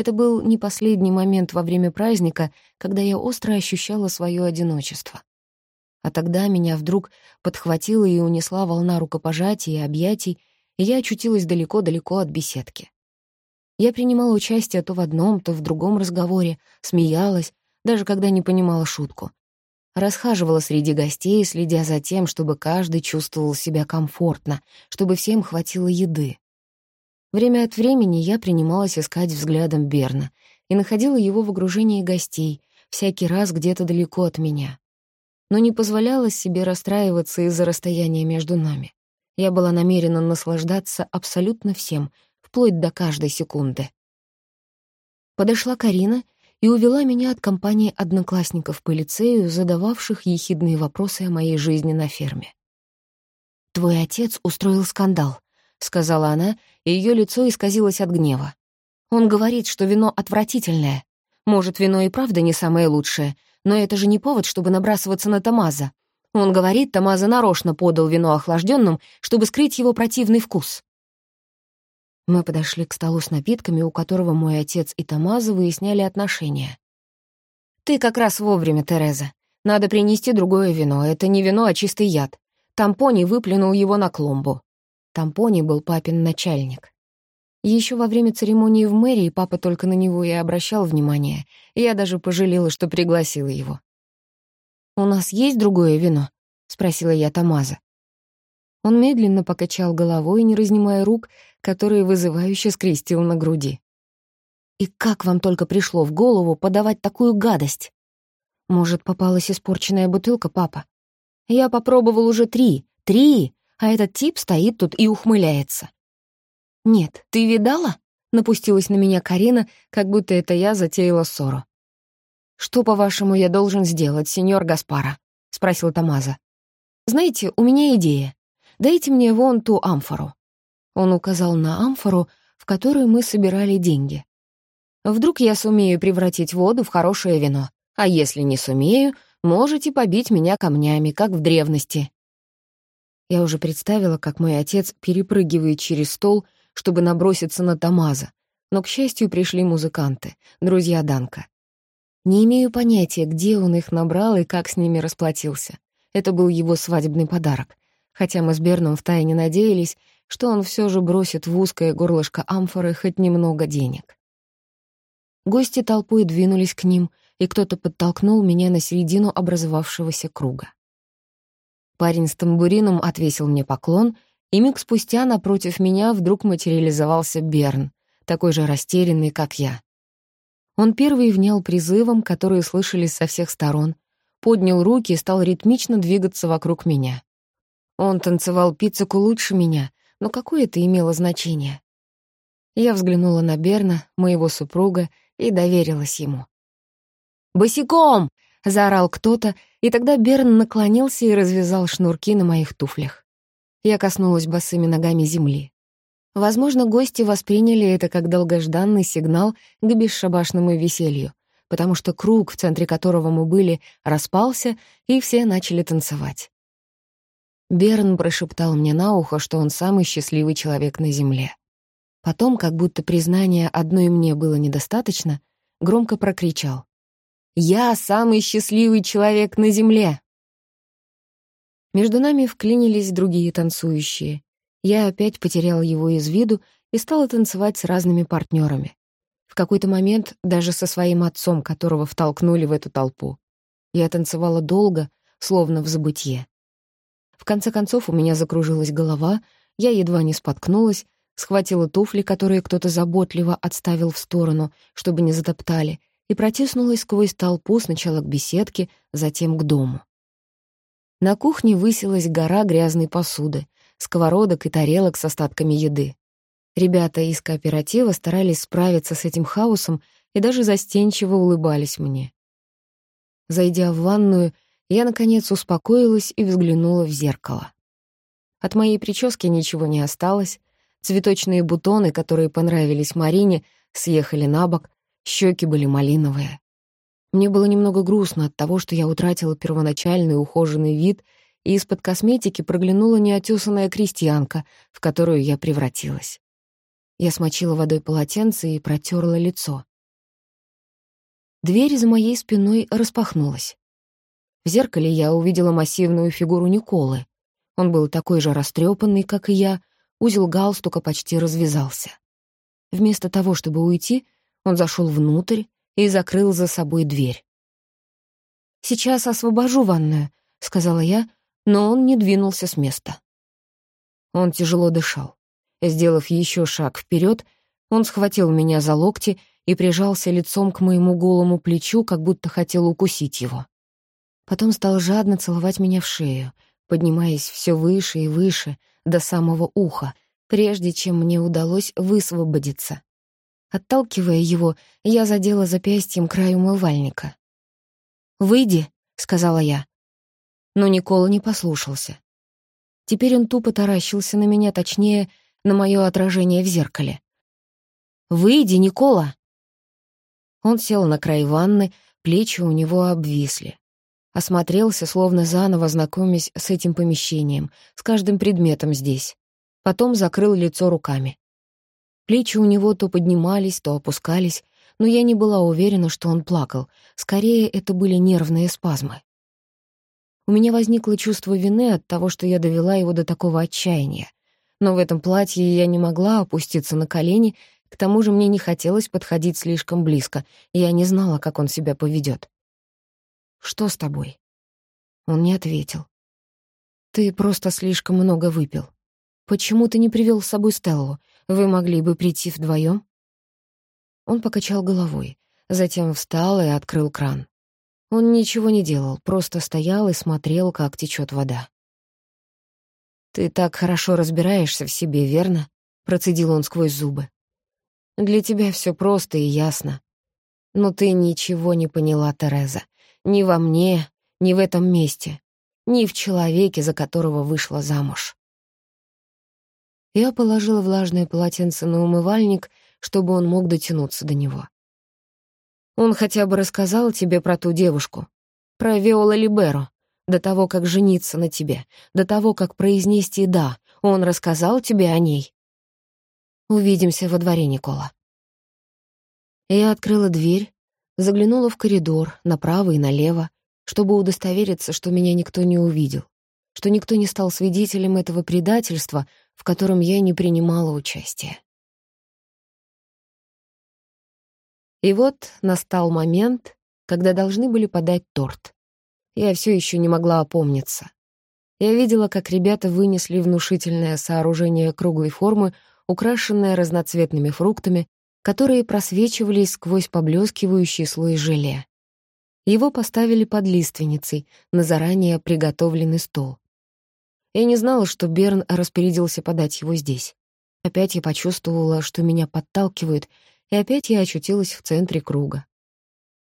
Это был не последний момент во время праздника, когда я остро ощущала свое одиночество. А тогда меня вдруг подхватила и унесла волна рукопожатий и объятий, и я очутилась далеко-далеко от беседки. Я принимала участие то в одном, то в другом разговоре, смеялась, даже когда не понимала шутку. Расхаживала среди гостей, следя за тем, чтобы каждый чувствовал себя комфортно, чтобы всем хватило еды. Время от времени я принималась искать взглядом Берна и находила его в окружении гостей, всякий раз где-то далеко от меня. Но не позволяла себе расстраиваться из-за расстояния между нами. Я была намерена наслаждаться абсолютно всем, вплоть до каждой секунды. Подошла Карина и увела меня от компании одноклассников по лицею, задававших ехидные вопросы о моей жизни на ферме. «Твой отец устроил скандал», — сказала она, и ее лицо исказилось от гнева. «Он говорит, что вино отвратительное. Может, вино и правда не самое лучшее, но это же не повод, чтобы набрасываться на Тамаза. Он говорит, Тамаза нарочно подал вино охлажденным, чтобы скрыть его противный вкус. Мы подошли к столу с напитками, у которого мой отец и Тамаза выясняли отношения. «Ты как раз вовремя, Тереза. Надо принести другое вино. Это не вино, а чистый яд. Тампони выплюнул его на клумбу». Тампони был папин начальник. Еще во время церемонии в мэрии папа только на него и обращал внимание. Я даже пожалела, что пригласила его. «У нас есть другое вино?» — спросила я Тамаза. Он медленно покачал головой, не разнимая рук, которые вызывающе скрестил на груди. «И как вам только пришло в голову подавать такую гадость? Может, попалась испорченная бутылка, папа? Я попробовал уже три, три, а этот тип стоит тут и ухмыляется». «Нет, ты видала?» — напустилась на меня Карина, как будто это я затеяла ссору. «Что, по-вашему, я должен сделать, сеньор Гаспара?» — спросил Тамаза. «Знаете, у меня идея. Дайте мне вон ту амфору». Он указал на амфору, в которую мы собирали деньги. «Вдруг я сумею превратить воду в хорошее вино, а если не сумею, можете побить меня камнями, как в древности». Я уже представила, как мой отец перепрыгивает через стол, чтобы наброситься на Тамаза, но, к счастью, пришли музыканты, друзья Данка. Не имею понятия, где он их набрал и как с ними расплатился. Это был его свадебный подарок хотя мы с Берном втайне надеялись, что он все же бросит в узкое горлышко амфоры хоть немного денег. Гости толпой двинулись к ним, и кто-то подтолкнул меня на середину образовавшегося круга. Парень с тамбурином отвесил мне поклон, и миг спустя напротив меня вдруг материализовался Берн, такой же растерянный, как я. Он первый внял призывом, которые слышались со всех сторон, поднял руки и стал ритмично двигаться вокруг меня. Он танцевал пиццеку лучше меня, но какое это имело значение? Я взглянула на Берна, моего супруга, и доверилась ему. «Босиком!» — заорал кто-то, и тогда Берн наклонился и развязал шнурки на моих туфлях. Я коснулась босыми ногами земли. Возможно, гости восприняли это как долгожданный сигнал к бесшабашному веселью, потому что круг, в центре которого мы были, распался, и все начали танцевать. Берн прошептал мне на ухо, что он самый счастливый человек на Земле. Потом, как будто признания одной мне было недостаточно, громко прокричал. «Я самый счастливый человек на Земле!» Между нами вклинились другие танцующие. Я опять потеряла его из виду и стала танцевать с разными партнерами. В какой-то момент даже со своим отцом, которого втолкнули в эту толпу. Я танцевала долго, словно в забытье. В конце концов у меня закружилась голова, я едва не споткнулась, схватила туфли, которые кто-то заботливо отставил в сторону, чтобы не затоптали, и протиснулась сквозь толпу сначала к беседке, затем к дому. На кухне высилась гора грязной посуды, сковородок и тарелок с остатками еды. Ребята из кооператива старались справиться с этим хаосом и даже застенчиво улыбались мне. Зайдя в ванную, я, наконец, успокоилась и взглянула в зеркало. От моей прически ничего не осталось. Цветочные бутоны, которые понравились Марине, съехали на бок, щеки были малиновые. Мне было немного грустно от того, что я утратила первоначальный ухоженный вид, и из-под косметики проглянула неотесанная крестьянка, в которую я превратилась. Я смочила водой полотенце и протерла лицо. Дверь за моей спиной распахнулась. В зеркале я увидела массивную фигуру Николы. Он был такой же растрепанный, как и я, узел галстука почти развязался. Вместо того, чтобы уйти, он зашел внутрь и закрыл за собой дверь. «Сейчас освобожу ванную», — сказала я, но он не двинулся с места. Он тяжело дышал. Сделав еще шаг вперед, он схватил меня за локти и прижался лицом к моему голому плечу, как будто хотел укусить его. Потом стал жадно целовать меня в шею, поднимаясь все выше и выше, до самого уха, прежде чем мне удалось высвободиться. Отталкивая его, я задела запястьем край умывальника. «Выйди», — сказала я. Но Никола не послушался. Теперь он тупо таращился на меня, точнее, на мое отражение в зеркале. «Выйди, Никола!» Он сел на край ванны, плечи у него обвисли. Осмотрелся, словно заново знакомясь с этим помещением, с каждым предметом здесь. Потом закрыл лицо руками. Плечи у него то поднимались, то опускались, но я не была уверена, что он плакал. Скорее, это были нервные спазмы. У меня возникло чувство вины от того, что я довела его до такого отчаяния. Но в этом платье я не могла опуститься на колени, к тому же мне не хотелось подходить слишком близко, и я не знала, как он себя поведет. «Что с тобой?» Он не ответил. «Ты просто слишком много выпил. Почему ты не привел с собой Стеллу? Вы могли бы прийти вдвоем? Он покачал головой, затем встал и открыл кран. Он ничего не делал, просто стоял и смотрел, как течет вода. «Ты так хорошо разбираешься в себе, верно?» — процедил он сквозь зубы. «Для тебя все просто и ясно. Но ты ничего не поняла, Тереза. Ни во мне, ни в этом месте, ни в человеке, за которого вышла замуж. Я положила влажное полотенце на умывальник, чтобы он мог дотянуться до него. Он хотя бы рассказал тебе про ту девушку, про Виола Либеро, до того, как жениться на тебе, до того, как произнести «да», он рассказал тебе о ней. Увидимся во дворе, Никола. Я открыла дверь, Заглянула в коридор, направо и налево, чтобы удостовериться, что меня никто не увидел, что никто не стал свидетелем этого предательства, в котором я не принимала участия. И вот настал момент, когда должны были подать торт. Я все еще не могла опомниться. Я видела, как ребята вынесли внушительное сооружение круглой формы, украшенное разноцветными фруктами, которые просвечивались сквозь поблескивающий слой желе. Его поставили под лиственницей на заранее приготовленный стол. Я не знала, что Берн распорядился подать его здесь. Опять я почувствовала, что меня подталкивают, и опять я очутилась в центре круга.